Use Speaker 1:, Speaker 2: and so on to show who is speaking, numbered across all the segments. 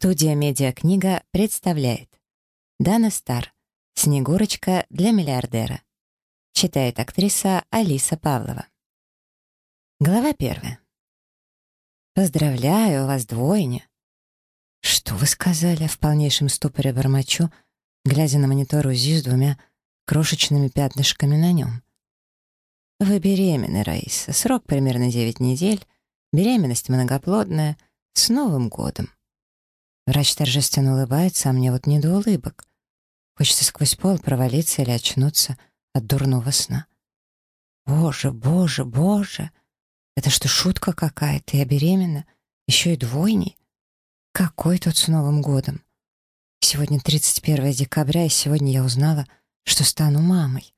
Speaker 1: Студия «Медиакнига» представляет Дана Стар «Снегурочка для миллиардера» Читает актриса Алиса Павлова Глава первая «Поздравляю, вас двойня!» «Что вы сказали?» — в полнейшем ступоре бормочу, глядя на монитор УЗИ с двумя крошечными пятнышками на нем. «Вы беременны, Раиса. Срок примерно 9 недель. Беременность многоплодная. С Новым годом!» Врач торжественно улыбается, а мне вот не до улыбок. Хочется сквозь пол провалиться или очнуться от дурного сна. Боже, боже, боже! Это что, шутка какая-то? Я беременна? Еще и двойней? Какой тут с Новым годом? Сегодня 31 декабря, и сегодня я узнала, что стану мамой.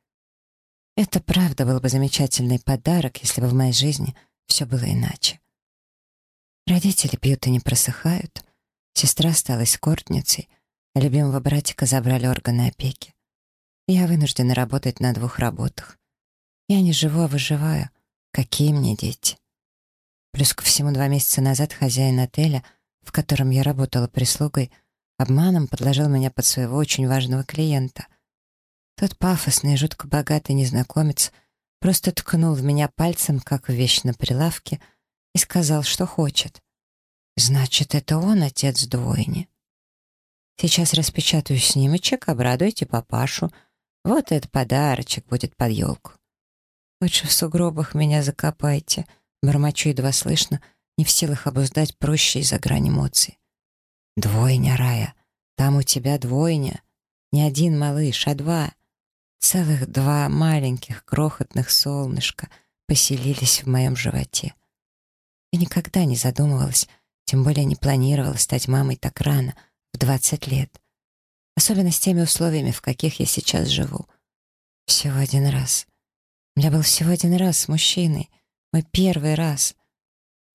Speaker 1: Это правда был бы замечательный подарок, если бы в моей жизни все было иначе. Родители пьют и не просыхают — Сестра стала эскортницей, а любимого братика забрали органы опеки. Я вынуждена работать на двух работах. Я не живу, а выживаю. Какие мне дети? Плюс ко всему два месяца назад хозяин отеля, в котором я работала прислугой, обманом подложил меня под своего очень важного клиента. Тот пафосный, жутко богатый незнакомец просто ткнул в меня пальцем, как вещь на прилавке, и сказал, что хочет. Значит, это он отец двойни. Сейчас распечатаю снимочек, обрадуйте папашу. Вот этот подарочек будет под елку. Лучше в сугробах меня закопайте. Бормочу едва слышно, не в силах обуздать проще из-за грани эмоций. Двойня, Рая, там у тебя двойня. Не один малыш, а два. Целых два маленьких крохотных солнышка поселились в моем животе. Я никогда не задумывалась, тем более не планировала стать мамой так рано, в 20 лет. Особенно с теми условиями, в каких я сейчас живу. Всего один раз. У меня был всего один раз с мужчиной. Мой первый раз.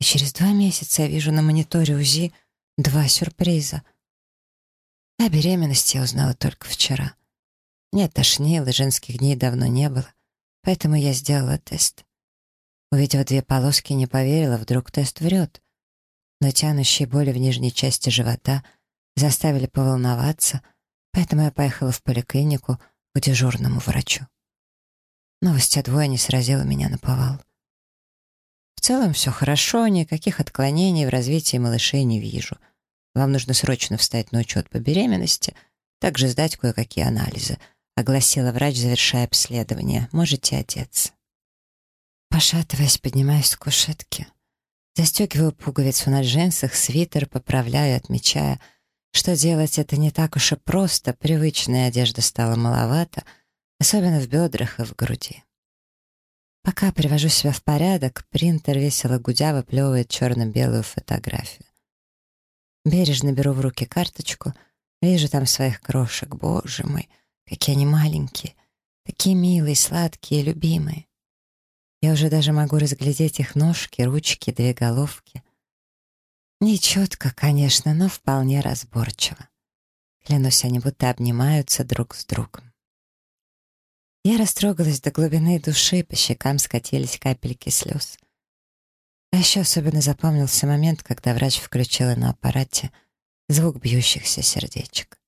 Speaker 1: И через два месяца я вижу на мониторе УЗИ два сюрприза. О беременности я узнала только вчера. Мне тошнило, женских дней давно не было, поэтому я сделала тест. Увидев две полоски, не поверила, вдруг тест врет но тянущие боли в нижней части живота заставили поволноваться, поэтому я поехала в поликлинику к дежурному врачу. Новость о двое не сразила меня на повал. В целом все хорошо, никаких отклонений в развитии малышей не вижу. Вам нужно срочно встать на учет по беременности, также сдать кое-какие анализы, огласила врач, завершая обследование. Можете одеться. Пошатываясь, поднимаюсь с кушетки. Застегиваю пуговицу на джинсах, свитер поправляю, отмечая, что делать это не так уж и просто, привычная одежда стала маловато, особенно в бедрах и в груди. Пока привожу себя в порядок, принтер весело гудя выплевывает черно-белую фотографию. Бережно беру в руки карточку, вижу там своих крошек, боже мой, какие они маленькие, такие милые, сладкие, любимые. Я уже даже могу разглядеть их ножки, ручки, две головки. Не четко, конечно, но вполне разборчиво. Клянусь, они будто обнимаются друг с другом. Я растрогалась до глубины души, по щекам скатились капельки слез. А еще особенно запомнился момент, когда врач включила на аппарате звук бьющихся сердечек.